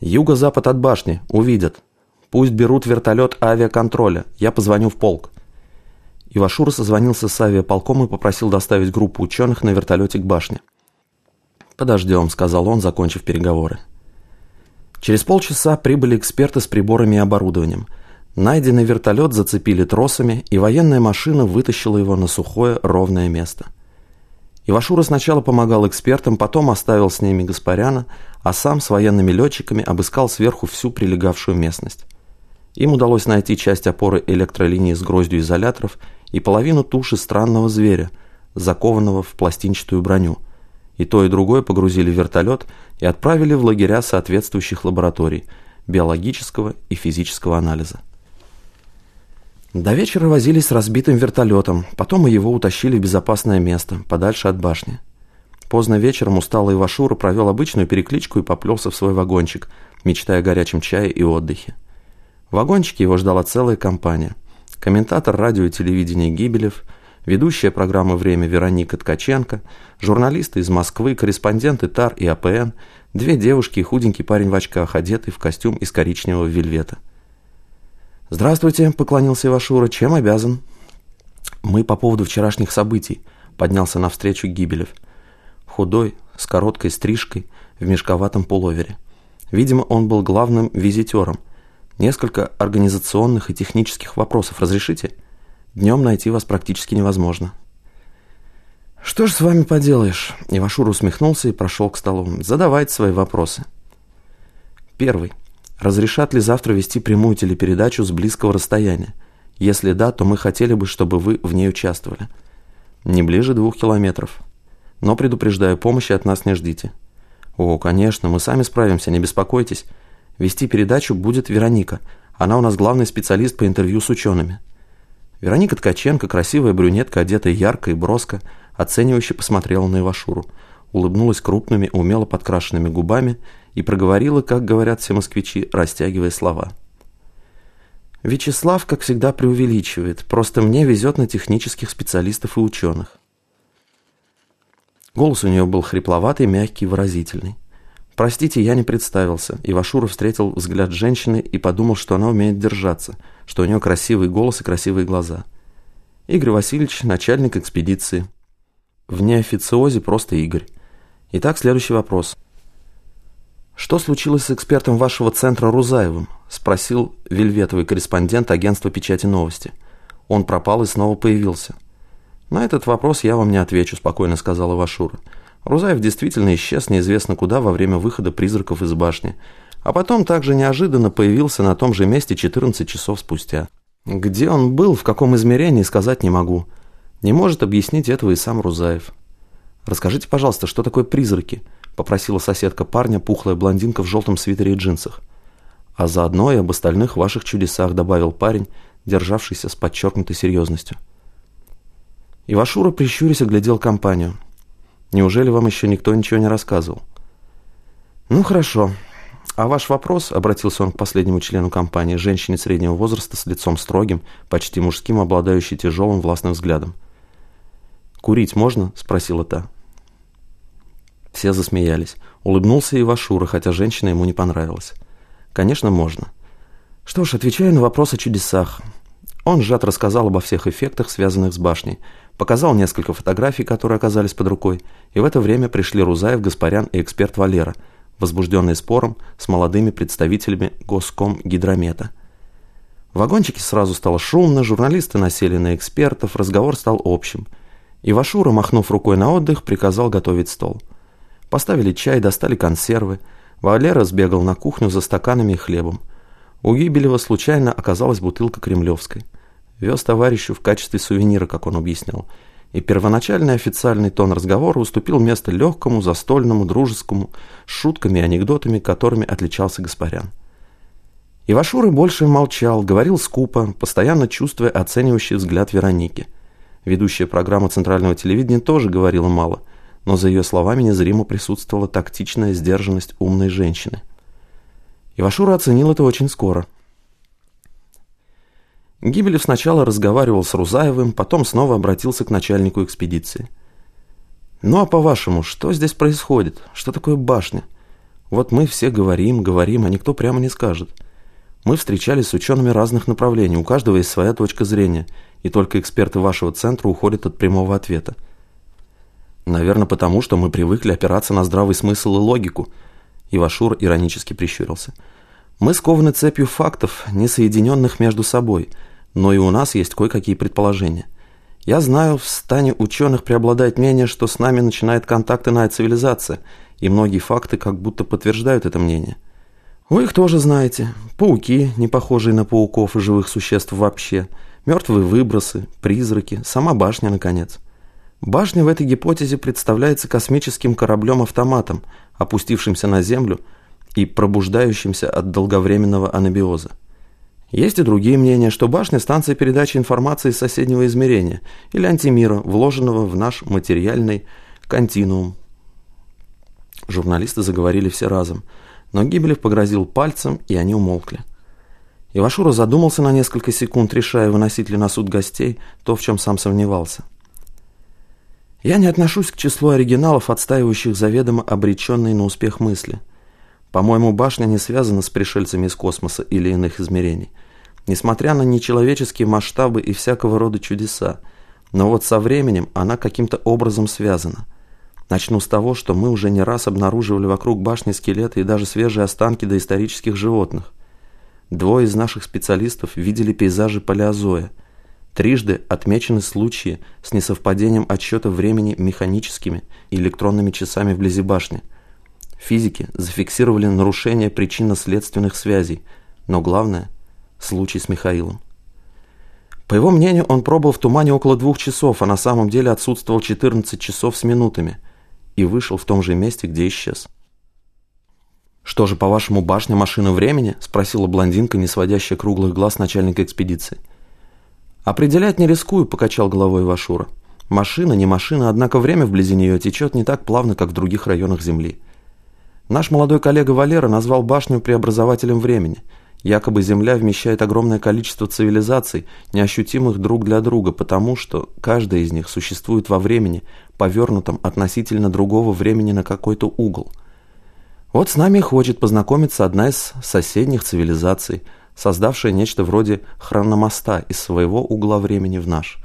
«Юго-запад от башни. Увидят. Пусть берут вертолет авиаконтроля. Я позвоню в полк». Ивашура созвонился с авиаполком и попросил доставить группу ученых на вертолете к башне. «Подождем», — сказал он, закончив переговоры. Через полчаса прибыли эксперты с приборами и оборудованием. Найденный вертолет зацепили тросами, и военная машина вытащила его на сухое, ровное место. Ивашура сначала помогал экспертам, потом оставил с ними Гаспаряна, а сам с военными летчиками обыскал сверху всю прилегавшую местность. Им удалось найти часть опоры электролинии с гроздью изоляторов и половину туши странного зверя, закованного в пластинчатую броню. И то, и другое погрузили в вертолет и отправили в лагеря соответствующих лабораторий биологического и физического анализа. До вечера возились с разбитым вертолетом, потом и его утащили в безопасное место, подальше от башни. Поздно вечером усталый Ивашура провел обычную перекличку и поплелся в свой вагончик, мечтая о горячем чае и отдыхе. В вагончике его ждала целая компания. Комментатор радио и телевидения Гибелев, ведущая программы «Время» Вероника Ткаченко, журналисты из Москвы, корреспонденты ТАР и АПН, две девушки и худенький парень в очках, одетый в костюм из коричневого вельвета. «Здравствуйте», — поклонился Ивашура, — «чем обязан?» «Мы по поводу вчерашних событий», — поднялся навстречу Гибелев. Худой, с короткой стрижкой, в мешковатом пуловере. Видимо, он был главным визитером — Несколько организационных и технических вопросов разрешите? Днем найти вас практически невозможно. Что ж с вами поделаешь? Ивашур усмехнулся и прошел к столу. Задавайте свои вопросы. Первый. Разрешат ли завтра вести прямую телепередачу с близкого расстояния? Если да, то мы хотели бы, чтобы вы в ней участвовали. Не ближе двух километров. Но предупреждаю, помощи от нас не ждите. О, конечно, мы сами справимся, не беспокойтесь. Вести передачу будет Вероника. Она у нас главный специалист по интервью с учеными. Вероника Ткаченко, красивая брюнетка, одетая ярко и броско, оценивающе посмотрела на Ивашуру, улыбнулась крупными, умело подкрашенными губами и проговорила, как говорят все москвичи, растягивая слова. «Вячеслав, как всегда, преувеличивает. Просто мне везет на технических специалистов и ученых». Голос у нее был хрипловатый, мягкий, выразительный. «Простите, я не представился». Ивашура встретил взгляд женщины и подумал, что она умеет держаться, что у нее красивый голос и красивые глаза. Игорь Васильевич, начальник экспедиции. В неофициозе просто Игорь. Итак, следующий вопрос. «Что случилось с экспертом вашего центра Рузаевым?» – спросил вельветовый корреспондент агентства «Печати новости». Он пропал и снова появился. «На этот вопрос я вам не отвечу», – спокойно сказала Ивашура. Рузаев действительно исчез неизвестно куда во время выхода призраков из башни, а потом также неожиданно появился на том же месте 14 часов спустя. Где он был, в каком измерении, сказать не могу. Не может объяснить этого и сам Рузаев. «Расскажите, пожалуйста, что такое призраки?» – попросила соседка парня, пухлая блондинка в желтом свитере и джинсах. «А заодно и об остальных ваших чудесах», – добавил парень, державшийся с подчеркнутой серьезностью. Ивашура, прищурясь, оглядел компанию – Неужели вам еще никто ничего не рассказывал? Ну, хорошо. А ваш вопрос, обратился он к последнему члену компании, женщине среднего возраста с лицом строгим, почти мужским, обладающей тяжелым властным взглядом. «Курить можно?» – спросила та. Все засмеялись. Улыбнулся и Вашура, хотя женщина ему не понравилась. «Конечно, можно». Что ж, отвечая на вопрос о чудесах. Он сжат рассказал обо всех эффектах, связанных с башней, Показал несколько фотографий, которые оказались под рукой, и в это время пришли Рузаев, Гаспарян и эксперт Валера, возбужденные спором с молодыми представителями Госком Гидромета. В вагончике сразу стало шумно, журналисты насели на экспертов, разговор стал общим. И Вашура, махнув рукой на отдых, приказал готовить стол. Поставили чай, достали консервы. Валера сбегал на кухню за стаканами и хлебом. У Гибелева случайно оказалась бутылка кремлевской – Вез товарищу в качестве сувенира, как он объяснял. И первоначальный официальный тон разговора уступил место легкому, застольному, дружескому, с шутками и анекдотами, которыми отличался Гаспарян. Ивашура больше молчал, говорил скупо, постоянно чувствуя оценивающий взгляд Вероники. Ведущая программа центрального телевидения тоже говорила мало, но за ее словами незримо присутствовала тактичная сдержанность умной женщины. Ивашура оценил это очень скоро – Гибелев сначала разговаривал с Рузаевым, потом снова обратился к начальнику экспедиции. «Ну а по-вашему, что здесь происходит? Что такое башня? Вот мы все говорим, говорим, а никто прямо не скажет. Мы встречались с учеными разных направлений, у каждого есть своя точка зрения, и только эксперты вашего центра уходят от прямого ответа. Наверное, потому что мы привыкли опираться на здравый смысл и логику. Ивашур иронически прищурился. Мы скованы цепью фактов, не соединенных между собой, но и у нас есть кое-какие предположения. Я знаю, в стане ученых преобладает мнение, что с нами начинает контакт иная цивилизация, и многие факты как будто подтверждают это мнение. Вы их тоже знаете. Пауки, не похожие на пауков и живых существ вообще, мертвые выбросы, призраки, сама башня, наконец. Башня в этой гипотезе представляется космическим кораблем-автоматом, опустившимся на Землю и пробуждающимся от долговременного анабиоза. Есть и другие мнения, что башня – станция передачи информации из соседнего измерения или антимира, вложенного в наш материальный континуум. Журналисты заговорили все разом – но Гибелев погрозил пальцем, и они умолкли. Ивашура задумался на несколько секунд, решая, выносить ли на суд гостей то, в чем сам сомневался. Я не отношусь к числу оригиналов, отстаивающих заведомо обреченные на успех мысли. По-моему, башня не связана с пришельцами из космоса или иных измерений. Несмотря на нечеловеческие масштабы и всякого рода чудеса, но вот со временем она каким-то образом связана – Начну с того, что мы уже не раз обнаруживали вокруг башни скелеты и даже свежие останки доисторических животных. Двое из наших специалистов видели пейзажи палеозоя. Трижды отмечены случаи с несовпадением отсчета времени механическими и электронными часами вблизи башни. Физики зафиксировали нарушение причинно-следственных связей, но главное – случай с Михаилом. По его мнению, он пробыл в тумане около двух часов, а на самом деле отсутствовал 14 часов с минутами – и вышел в том же месте, где исчез. «Что же, по-вашему, башня машина времени?» – спросила блондинка, не сводящая круглых глаз начальника экспедиции. «Определять не рискую», – покачал головой Вашура. «Машина не машина, однако время вблизи нее течет не так плавно, как в других районах Земли. Наш молодой коллега Валера назвал башню преобразователем времени – Якобы Земля вмещает огромное количество цивилизаций, неощутимых друг для друга, потому что каждая из них существует во времени, повернутом относительно другого времени на какой-то угол. Вот с нами хочет познакомиться одна из соседних цивилизаций, создавшая нечто вроде хрономоста из своего угла времени в наш.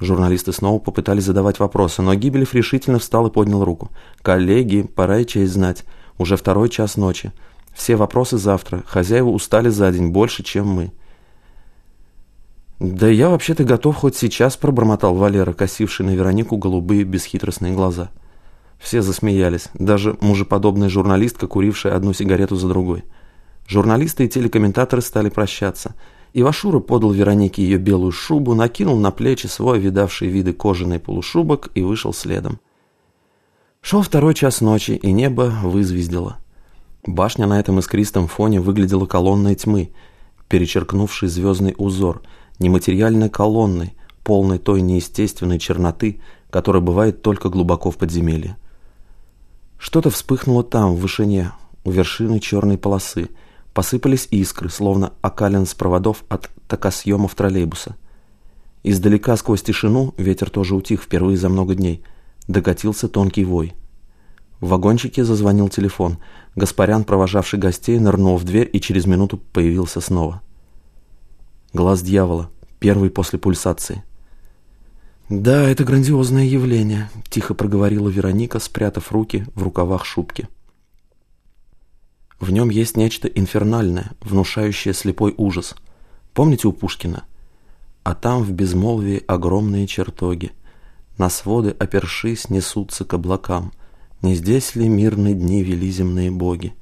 Журналисты снова попытались задавать вопросы, но Гибелев решительно встал и поднял руку. «Коллеги, пора и честь знать. Уже второй час ночи. Все вопросы завтра. Хозяева устали за день больше, чем мы. «Да я вообще-то готов хоть сейчас», — пробормотал Валера, косивший на Веронику голубые бесхитростные глаза. Все засмеялись, даже мужеподобная журналистка, курившая одну сигарету за другой. Журналисты и телекомментаторы стали прощаться. Ивашура подал Веронике ее белую шубу, накинул на плечи свой видавший виды кожаный полушубок и вышел следом. Шел второй час ночи, и небо вызвездило. Башня на этом искристом фоне выглядела колонной тьмы, перечеркнувшей звездный узор, нематериальной колонной, полной той неестественной черноты, которая бывает только глубоко в подземелье. Что-то вспыхнуло там, в вышине, у вершины черной полосы. Посыпались искры, словно окален с проводов от токосъемов троллейбуса. Издалека сквозь тишину, ветер тоже утих впервые за много дней, докатился тонкий вой – в вагончике зазвонил телефон. Гаспарян, провожавший гостей, нырнул в дверь и через минуту появился снова. Глаз дьявола, первый после пульсации. «Да, это грандиозное явление», — тихо проговорила Вероника, спрятав руки в рукавах шубки. В нем есть нечто инфернальное, внушающее слепой ужас. Помните у Пушкина? А там в безмолвии огромные чертоги. На своды, опершись, несутся к облакам — не здесь ли мирные дни вели земные боги?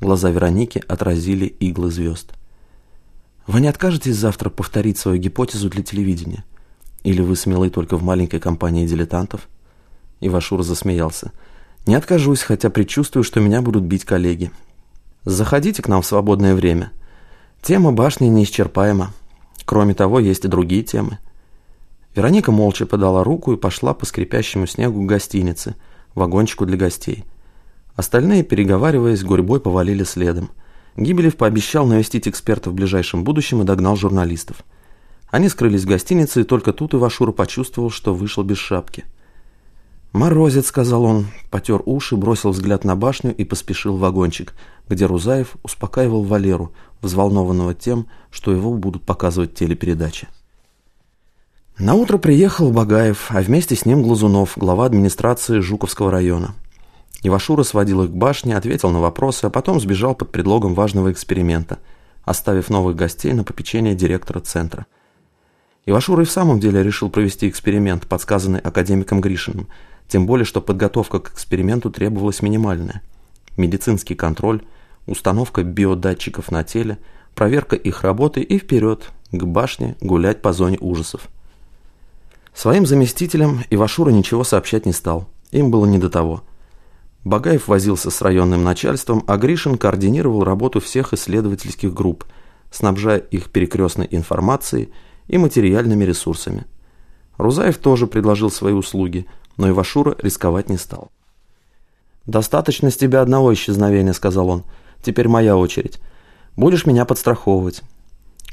Глаза Вероники отразили иглы звезд. Вы не откажетесь завтра повторить свою гипотезу для телевидения? Или вы смелы только в маленькой компании дилетантов? Ивашур засмеялся. Не откажусь, хотя предчувствую, что меня будут бить коллеги. Заходите к нам в свободное время. Тема башни неисчерпаема. Кроме того, есть и другие темы. Вероника молча подала руку и пошла по скрипящему снегу к гостинице – вагончику для гостей. Остальные, переговариваясь, гурьбой повалили следом. Гибелев пообещал навестить эксперта в ближайшем будущем и догнал журналистов. Они скрылись в гостинице, и только тут Ивашура почувствовал, что вышел без шапки. «Морозит», — сказал он, потер уши, бросил взгляд на башню и поспешил в вагончик, где Рузаев успокаивал Валеру, взволнованного тем, что его будут показывать телепередачи. На утро приехал Багаев, а вместе с ним Глазунов, глава администрации Жуковского района. Ивашура сводил их к башне, ответил на вопросы, а потом сбежал под предлогом важного эксперимента, оставив новых гостей на попечение директора центра. Ивашура и в самом деле решил провести эксперимент, подсказанный академиком Гришиным, тем более, что подготовка к эксперименту требовалась минимальная. Медицинский контроль, установка биодатчиков на теле, проверка их работы и вперед, к башне, гулять по зоне ужасов. Своим заместителям Ивашура ничего сообщать не стал. Им было не до того. Багаев возился с районным начальством, а Гришин координировал работу всех исследовательских групп, снабжая их перекрестной информацией и материальными ресурсами. Рузаев тоже предложил свои услуги, но Ивашура рисковать не стал. «Достаточно с тебя одного исчезновения», — сказал он. «Теперь моя очередь. Будешь меня подстраховывать.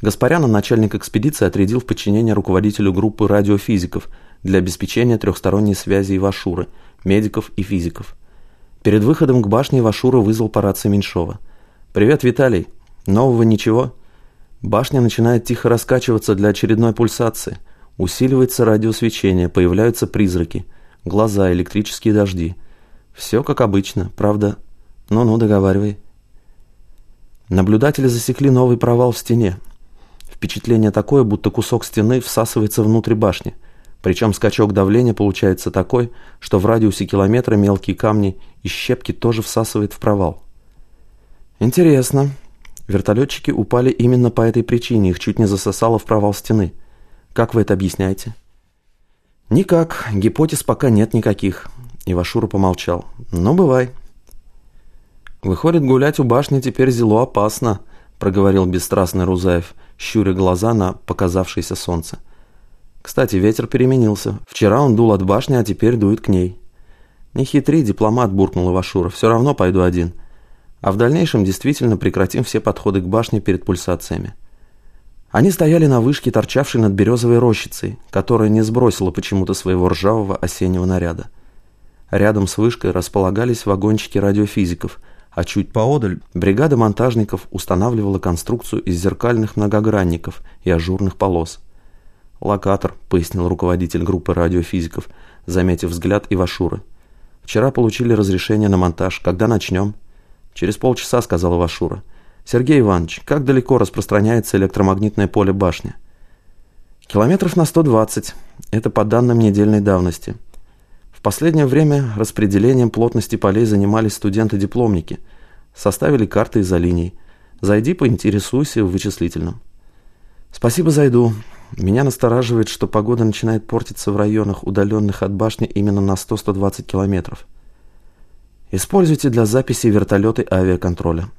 Гаспаряна начальник экспедиции отрядил в подчинение руководителю группы радиофизиков для обеспечения трехсторонней связи Ивашуры, медиков и физиков. Перед выходом к башне Ивашура вызвал по рации Меньшова. «Привет, Виталий. Нового ничего?» Башня начинает тихо раскачиваться для очередной пульсации. Усиливается радиосвечение, появляются призраки, глаза, электрические дожди. Все как обычно, правда? Ну-ну, договаривай. Наблюдатели засекли новый провал в стене. Впечатление такое, будто кусок стены всасывается внутрь башни. Причем скачок давления получается такой, что в радиусе километра мелкие камни и щепки тоже всасывает в провал. Интересно. Вертолетчики упали именно по этой причине, их чуть не засосало в провал стены. Как вы это объясняете? Никак, гипотез пока нет никаких. Ивашура помолчал. Ну, бывай. Выходит, гулять у башни теперь зело опасно, проговорил бесстрастный Рузаев щуря глаза на показавшееся солнце. Кстати, ветер переменился. Вчера он дул от башни, а теперь дует к ней. Не хитри, дипломат, буркнул Ивашура. Все равно пойду один. А в дальнейшем действительно прекратим все подходы к башне перед пульсациями. Они стояли на вышке, торчавшей над березовой рощицей, которая не сбросила почему-то своего ржавого осеннего наряда. Рядом с вышкой располагались вагончики радиофизиков – а чуть поодаль бригада монтажников устанавливала конструкцию из зеркальных многогранников и ажурных полос. «Локатор», — пояснил руководитель группы радиофизиков, заметив взгляд Ивашуры. «Вчера получили разрешение на монтаж. Когда начнем?» «Через полчаса», — сказал Ивашура. «Сергей Иванович, как далеко распространяется электромагнитное поле башни?» «Километров на 120. Это по данным недельной давности». В последнее время распределением плотности полей занимались студенты-дипломники. Составили карты изолиний. Зайди, поинтересуйся в вычислительном. Спасибо, зайду. Меня настораживает, что погода начинает портиться в районах, удаленных от башни именно на 100-120 километров. Используйте для записи вертолеты авиаконтроля.